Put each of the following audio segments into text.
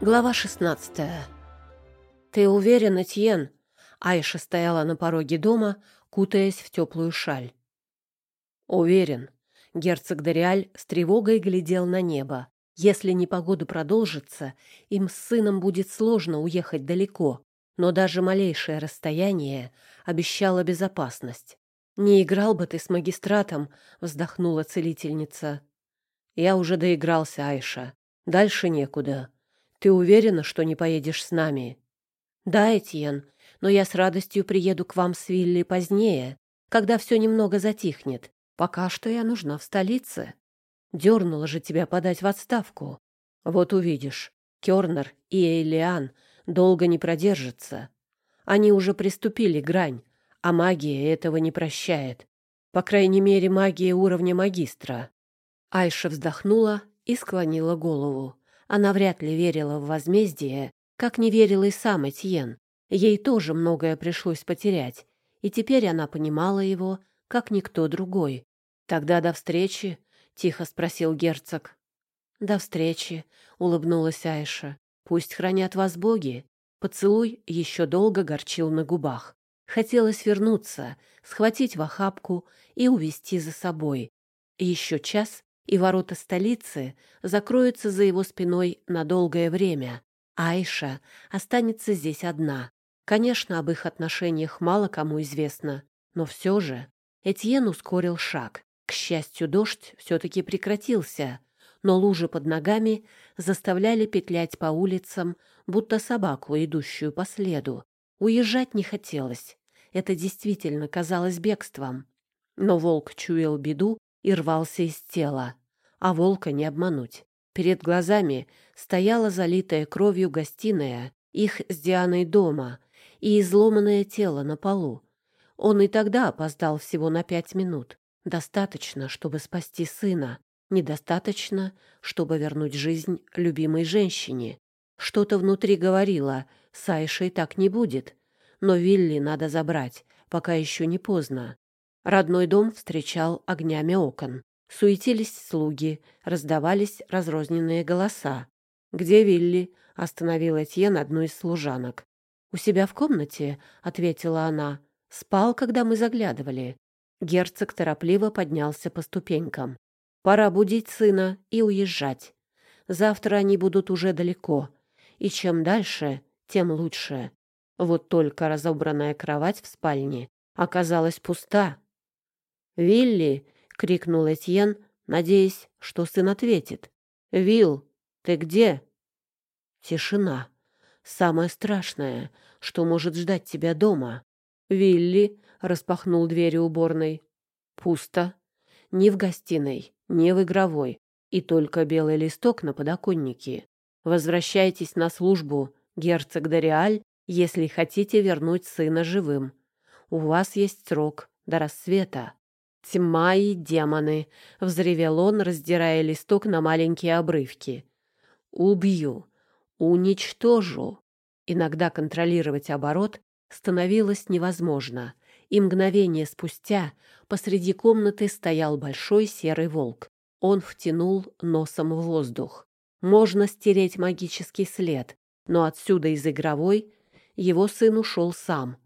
Глава 16. «Ты уверен, Этьен?» Айша стояла на пороге дома, кутаясь в теплую шаль. «Уверен». Герцог Дориаль с тревогой глядел на небо. Если непогода продолжится, им с сыном будет сложно уехать далеко, но даже малейшее расстояние обещало безопасность. «Не играл бы ты с магистратом», — вздохнула целительница. «Я уже доигрался, Айша. Дальше некуда. Ты уверена, что не поедешь с нами?» «Да, Этьен, но я с радостью приеду к вам с Вилли позднее, когда все немного затихнет. Пока что я нужна в столице. Дернула же тебя подать в отставку. Вот увидишь, Кернер и Эйлиан долго не продержатся. Они уже приступили грань, а магия этого не прощает. По крайней мере, магия уровня магистра. Айша вздохнула и склонила голову. Она вряд ли верила в возмездие, как не верил и сам Этьен. Ей тоже многое пришлось потерять, и теперь она понимала его, как никто другой. «Тогда до встречи?» — тихо спросил герцог. «До встречи», — улыбнулась Айша. «Пусть хранят вас боги». Поцелуй еще долго горчил на губах. Хотелось вернуться, схватить в охапку и увести за собой. Еще час, и ворота столицы закроются за его спиной на долгое время. Айша останется здесь одна. Конечно, об их отношениях мало кому известно, но все же Этьен ускорил шаг. К счастью, дождь все-таки прекратился, но лужи под ногами заставляли петлять по улицам, будто собаку, идущую по следу. Уезжать не хотелось. Это действительно казалось бегством. Но волк чуял беду и рвался из тела. А волка не обмануть. Перед глазами стояла залитая кровью гостиная, их с Дианой дома, и изломанное тело на полу. Он и тогда опоздал всего на пять минут. Достаточно, чтобы спасти сына. Недостаточно, чтобы вернуть жизнь любимой женщине. Что-то внутри говорило, с Айшей так не будет. Но Вилли надо забрать, пока еще не поздно. Родной дом встречал огнями окон. Суетились слуги, раздавались разрозненные голоса. «Где Вилли?» — остановил Этьен одну из служанок. «У себя в комнате», — ответила она. «Спал, когда мы заглядывали». Герцог торопливо поднялся по ступенькам. «Пора будить сына и уезжать. Завтра они будут уже далеко, и чем дальше, тем лучше». Вот только разобранная кровать в спальне оказалась пуста. «Вилли!» — крикнул Этьен, надеясь, что сын ответит. «Вилл, ты где?» Тишина. Самое страшное, что может ждать тебя дома. Вилли распахнул двери уборной. Пусто. Ни в гостиной, ни в игровой. И только белый листок на подоконнике. Возвращайтесь на службу, герцог Дориаль, если хотите вернуть сына живым. У вас есть срок до рассвета. «Тьма и демоны!» — взревел он, раздирая листок на маленькие обрывки. «Убью! Уничтожу!» Иногда контролировать оборот становилось невозможно, и мгновение спустя посреди комнаты стоял большой серый волк. Он втянул носом в воздух. Можно стереть магический след, но отсюда из игровой его сын ушел сам,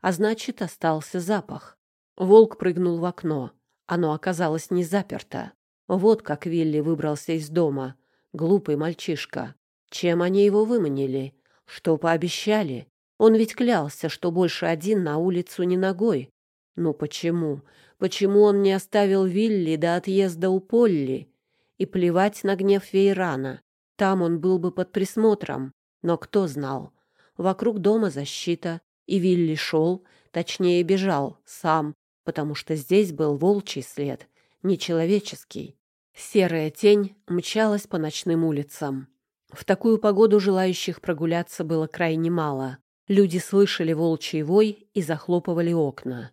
а значит, остался запах. Волк прыгнул в окно. Оно оказалось не заперто. Вот как Вилли выбрался из дома. Глупый мальчишка. Чем они его выманили? Что пообещали? Он ведь клялся, что больше один на улицу не ногой. Но почему? Почему он не оставил Вилли до отъезда у Полли? И плевать на гнев Вейрана. Там он был бы под присмотром. Но кто знал? Вокруг дома защита. И Вилли шел, точнее бежал, сам, потому что здесь был волчий след, нечеловеческий. Серая тень мчалась по ночным улицам. В такую погоду желающих прогуляться было крайне мало. Люди слышали волчий вой и захлопывали окна.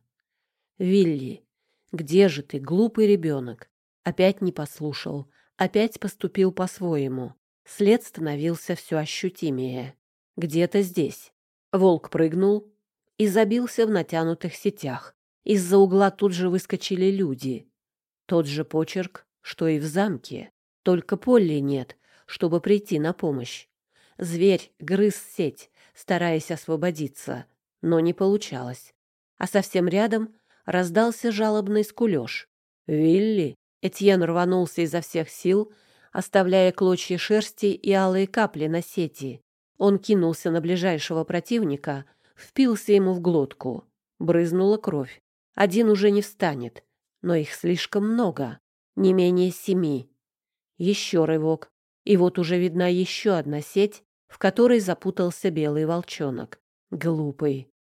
«Вилли, где же ты, глупый ребенок?» Опять не послушал, опять поступил по-своему. След становился все ощутимее. Где-то здесь. Волк прыгнул и забился в натянутых сетях, из-за угла тут же выскочили люди. Тот же почерк, что и в замке. Только Полли нет, чтобы прийти на помощь. Зверь грыз сеть, стараясь освободиться, но не получалось. А совсем рядом раздался жалобный скулёж. «Вилли!» Этьен рванулся изо всех сил, оставляя клочья шерсти и алые капли на сети. Он кинулся на ближайшего противника, впился ему в глотку. Брызнула кровь. Один уже не встанет, но их слишком много, не менее семи. Еще рывок, и вот уже видна еще одна сеть, в которой запутался белый волчонок. Глупый.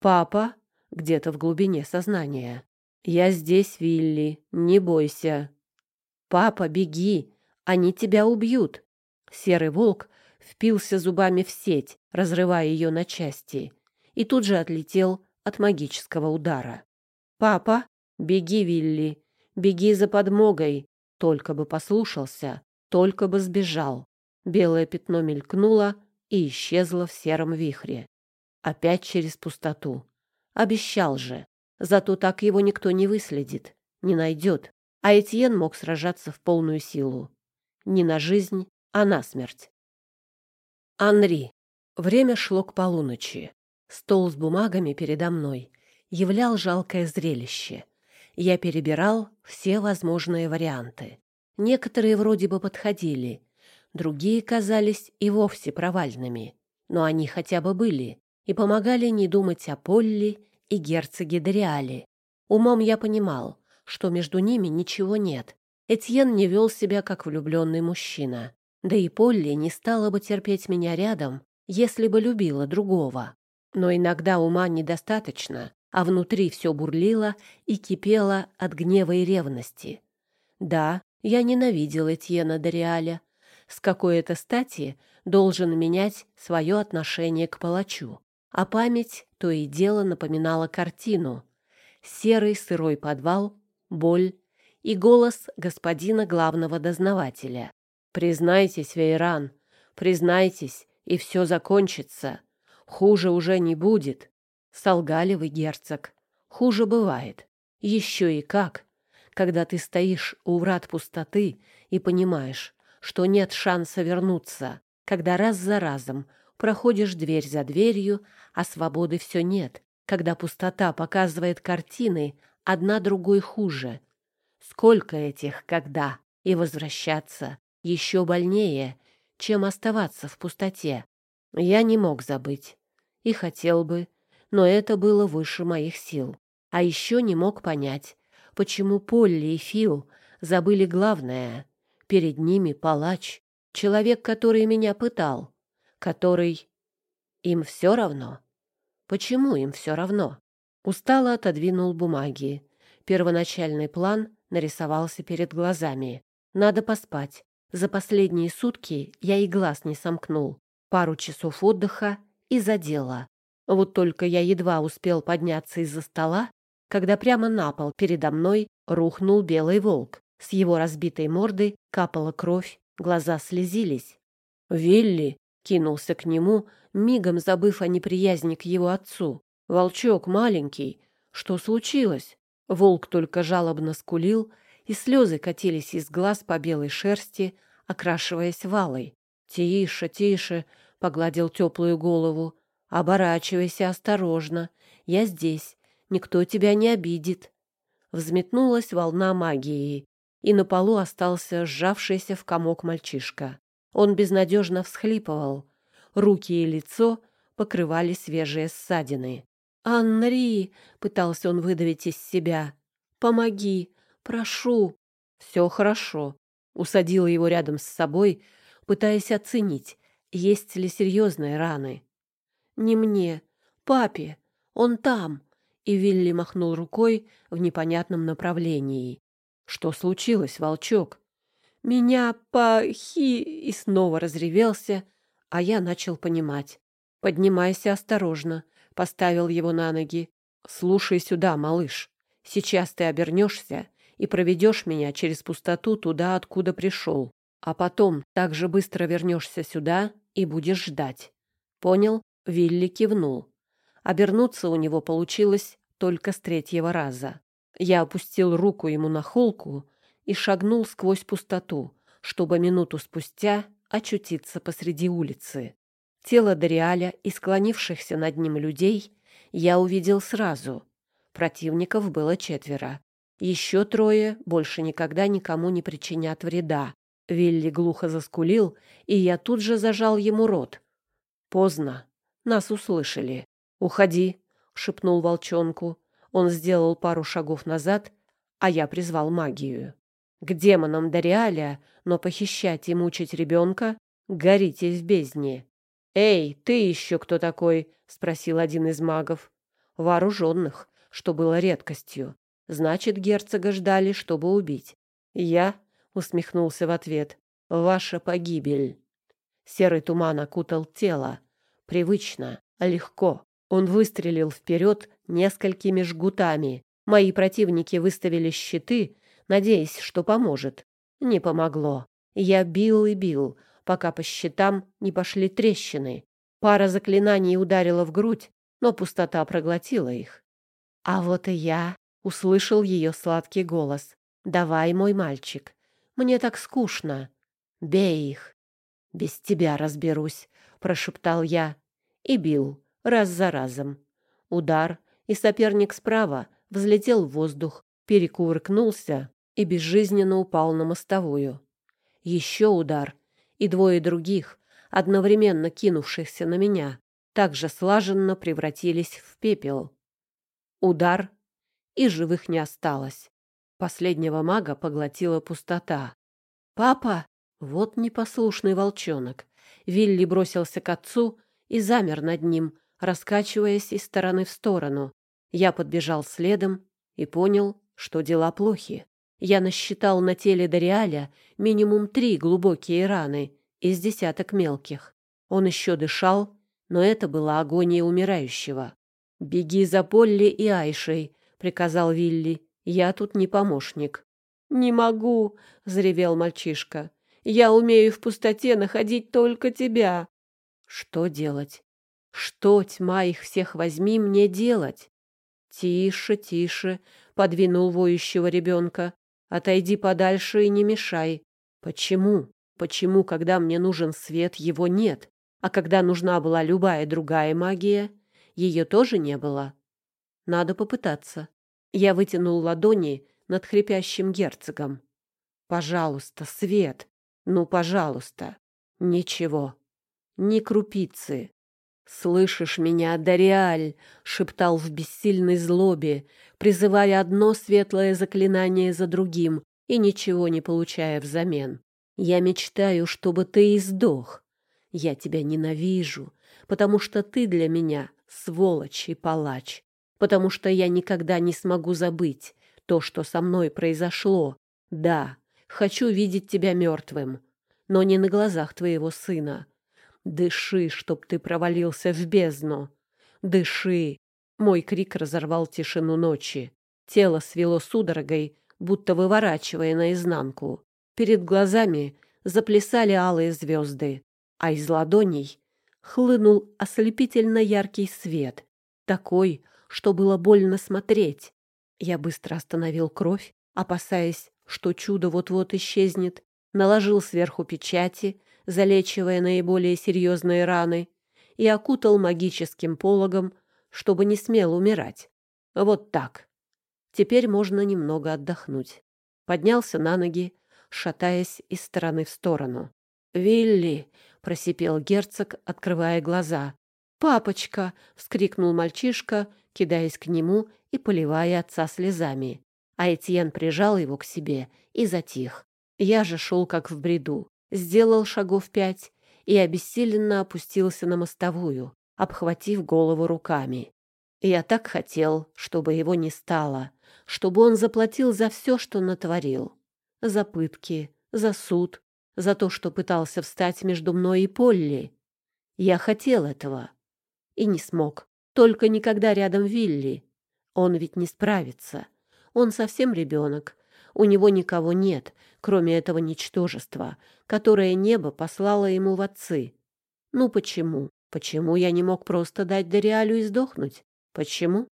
«Папа?» — где-то в глубине сознания. «Я здесь, Вилли, не бойся». «Папа, беги! Они тебя убьют!» Серый волк впился зубами в сеть, разрывая ее на части, и тут же отлетел от магического удара. «Папа, беги, Вилли, беги за подмогой!» Только бы послушался, только бы сбежал. Белое пятно мелькнуло и исчезло в сером вихре. Опять через пустоту. Обещал же. Зато так его никто не выследит, не найдет. А Этьен мог сражаться в полную силу. Не на жизнь, а на смерть. Анри. Время шло к полуночи. Стол с бумагами передо мной являл жалкое зрелище. Я перебирал все возможные варианты. Некоторые вроде бы подходили, другие казались и вовсе провальными. Но они хотя бы были и помогали не думать о Полли и герцоге Дориале. Умом я понимал, что между ними ничего нет. Этьен не вел себя как влюбленный мужчина. Да и Полли не стала бы терпеть меня рядом, если бы любила другого. Но иногда ума недостаточно, а внутри все бурлило и кипело от гнева и ревности. Да, я ненавидел Этьена Дориаля. С какой это стати должен менять свое отношение к палачу? А память то и дело напоминала картину. Серый сырой подвал, боль и голос господина главного дознавателя. Признайтесь, Вейран, признайтесь, и все закончится. Хуже уже не будет. Солгали вы, герцог. Хуже бывает. Еще и как. Когда ты стоишь у врат пустоты и понимаешь, что нет шанса вернуться, когда раз за разом проходишь дверь за дверью, а свободы все нет, когда пустота показывает картины, одна другой хуже. Сколько этих «когда» и возвращаться еще больнее, чем оставаться в пустоте. Я не мог забыть. И хотел бы, но это было выше моих сил. А еще не мог понять, почему Полли и Фил забыли главное. Перед ними палач, человек, который меня пытал, который... Им все равно? Почему им все равно? Устало отодвинул бумаги. Первоначальный план нарисовался перед глазами. Надо поспать. За последние сутки я и глаз не сомкнул. Пару часов отдыха и за дело. Вот только я едва успел подняться из-за стола, когда прямо на пол передо мной рухнул белый волк. С его разбитой морды капала кровь, глаза слезились. «Вилли!» — кинулся к нему, мигом забыв о неприязни к его отцу. «Волчок маленький! Что случилось?» Волк только жалобно скулил и слезы катились из глаз по белой шерсти, окрашиваясь валой. «Тише, тише!» — погладил теплую голову. «Оборачивайся осторожно. Я здесь. Никто тебя не обидит». Взметнулась волна магии, и на полу остался сжавшийся в комок мальчишка. Он безнадежно всхлипывал. Руки и лицо покрывали свежие ссадины. «Анри!» — пытался он выдавить из себя. «Помоги! Прошу. Все хорошо. Усадила его рядом с собой, пытаясь оценить, есть ли серьезные раны. Не мне, папе. Он там. И Вилли махнул рукой в непонятном направлении. Что случилось, волчок? Меня похи... И снова разревелся, а я начал понимать. Поднимайся осторожно, поставил его на ноги. Слушай сюда, малыш. Сейчас ты обернешься и проведешь меня через пустоту туда, откуда пришел. А потом так же быстро вернешься сюда и будешь ждать. Понял? Вилли кивнул. Обернуться у него получилось только с третьего раза. Я опустил руку ему на холку и шагнул сквозь пустоту, чтобы минуту спустя очутиться посреди улицы. Тело Дориаля и склонившихся над ним людей я увидел сразу. Противников было четверо. Еще трое больше никогда никому не причинят вреда. Вилли глухо заскулил, и я тут же зажал ему рот. Поздно. Нас услышали. «Уходи», — шепнул волчонку. Он сделал пару шагов назад, а я призвал магию. К демонам Дориаля, но похищать и мучить ребенка — горите в бездне. «Эй, ты еще кто такой?» — спросил один из магов. Вооруженных, что было редкостью. Значит, герцога ждали, чтобы убить. «Я?» — усмехнулся в ответ. «Ваша погибель». Серый туман окутал тело. Привычно, легко. Он выстрелил вперед несколькими жгутами. Мои противники выставили щиты, надеясь, что поможет. Не помогло. Я бил и бил, пока по щитам не пошли трещины. Пара заклинаний ударила в грудь, но пустота проглотила их. А вот и я услышал ее сладкий голос. «Давай, мой мальчик, мне так скучно. Бей их». «Без тебя разберусь», — прошептал я. И бил, раз за разом. Удар, и соперник справа взлетел в воздух, перекувыркнулся и безжизненно упал на мостовую. Еще удар, и двое других, одновременно кинувшихся на меня, также слаженно превратились в пепел. Удар, и живых не осталось. Последнего мага поглотила пустота. «Папа!» Вот непослушный волчонок. Вилли бросился к отцу и замер над ним, раскачиваясь из стороны в сторону. Я подбежал следом и понял, что дела плохи. Я насчитал на теле Дориаля минимум три глубокие раны из десяток мелких. Он еще дышал, но это была агония умирающего. «Беги за Полли и Айшей», — приказал Вилли. «Я тут не помощник». «Не могу», — заревел мальчишка. «Я умею в пустоте находить только тебя». «Что делать? Что, тьма их всех возьми, мне делать?» «Тише, тише», — подвинул воющего ребенка. «Отойди подальше и не мешай». «Почему? Почему, когда мне нужен свет, его нет, а когда нужна была любая другая магия, ее тоже не было. Надо попытаться. Я вытянул ладони над хрипящим герцогом. Пожалуйста, свет. Ну, пожалуйста. Ничего. Ни крупицы. «Слышишь меня, Дориаль?» — шептал в бессильной злобе, призывая одно светлое заклинание за другим и ничего не получая взамен. «Я мечтаю, чтобы ты и сдох. Я тебя ненавижу, потому что ты для меня сволочь и палач, потому что я никогда не смогу забыть то, что со мной произошло. Да, хочу видеть тебя мертвым, но не на глазах твоего сына. Дыши, чтоб ты провалился в бездну. Дыши. Мой крик разорвал тишину ночи. Тело свело судорогой, будто выворачивая наизнанку. Перед глазами заплясали алые звезды, а из ладоней хлынул ослепительно яркий свет, такой, что было больно смотреть. Я быстро остановил кровь, опасаясь, что чудо вот-вот исчезнет, наложил сверху печати, залечивая наиболее серьезные раны, и окутал магическим пологом, чтобы не смел умирать. Вот так. Теперь можно немного отдохнуть. Поднялся на ноги, шатаясь из стороны в сторону. «Вилли!» — просипел герцог, открывая глаза. «Папочка!» — вскрикнул мальчишка, кидаясь к нему и поливая отца слезами. А прижал его к себе и затих. Я же шел как в бреду, сделал шагов пять и обессиленно опустился на мостовую, обхватив голову руками. Я так хотел, чтобы его не стало, чтобы он заплатил за все, что натворил. За пытки, за суд, за то, что пытался встать между мной и Полли. Я хотел этого и не смог. Только никогда рядом Вилли. Он ведь не справится. Он совсем ребенок. У него никого нет, кроме этого ничтожества, которое небо послало ему в отцы. Ну почему? Почему я не мог просто дать Дориалю и сдохнуть? Почему?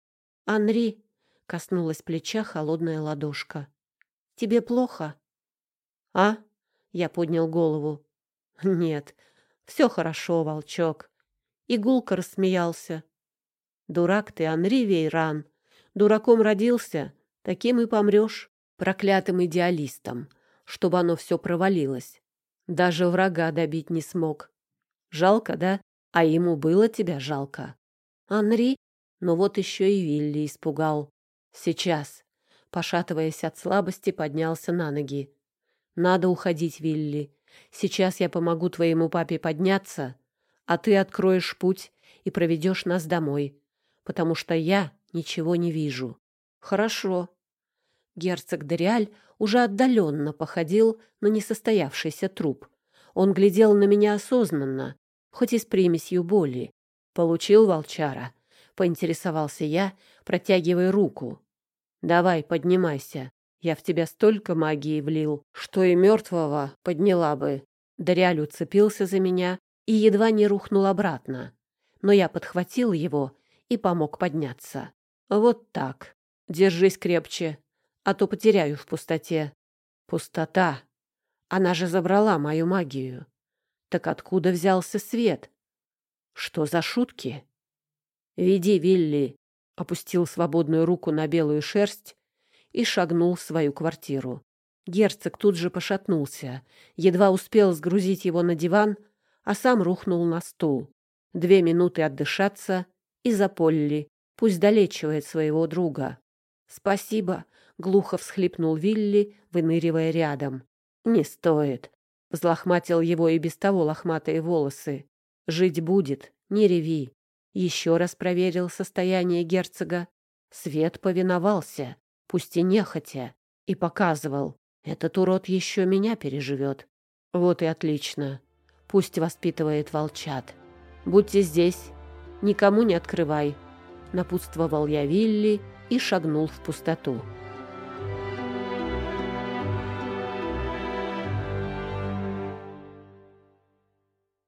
Анри, коснулась плеча холодная ладошка. Тебе плохо? А? Я поднял голову. Нет, все хорошо, волчок. Игулка рассмеялся. «Дурак ты, Анри Вейран. Дураком родился, таким и помрешь. Проклятым идеалистом, чтобы оно все провалилось. Даже врага добить не смог. Жалко, да? А ему было тебя жалко. Анри? Но вот еще и Вилли испугал. Сейчас, пошатываясь от слабости, поднялся на ноги. Надо уходить, Вилли. Сейчас я помогу твоему папе подняться, а ты откроешь путь и проведешь нас домой, потому что я ничего не вижу. Хорошо. Герцог Дориаль уже отдаленно походил на несостоявшийся труп. Он глядел на меня осознанно, хоть и с примесью боли. Получил волчара. Поинтересовался я, протягивая руку. «Давай, поднимайся. Я в тебя столько магии влил, что и мертвого подняла бы». Дориаль уцепился за меня и едва не рухнул обратно. Но я подхватил его и помог подняться. «Вот так. Держись крепче, а то потеряю в пустоте». «Пустота. Она же забрала мою магию. Так откуда взялся свет? Что за шутки?» «Веди, Вилли», — опустил свободную руку на белую шерсть и шагнул в свою квартиру. Герцог тут же пошатнулся, едва успел сгрузить его на диван, а сам рухнул на стул. Две минуты отдышаться и за Полли. Пусть долечивает своего друга. «Спасибо», — глухо всхлипнул Вилли, выныривая рядом. «Не стоит», — взлохматил его и без того лохматые волосы. «Жить будет, не реви». Еще раз проверил состояние герцога. Свет повиновался, пусть и нехотя, и показывал. Этот урод еще меня переживет. Вот и отлично. Пусть воспитывает волчат. Будьте здесь, никому не открывай. Напутствовал я Вилли и шагнул в пустоту.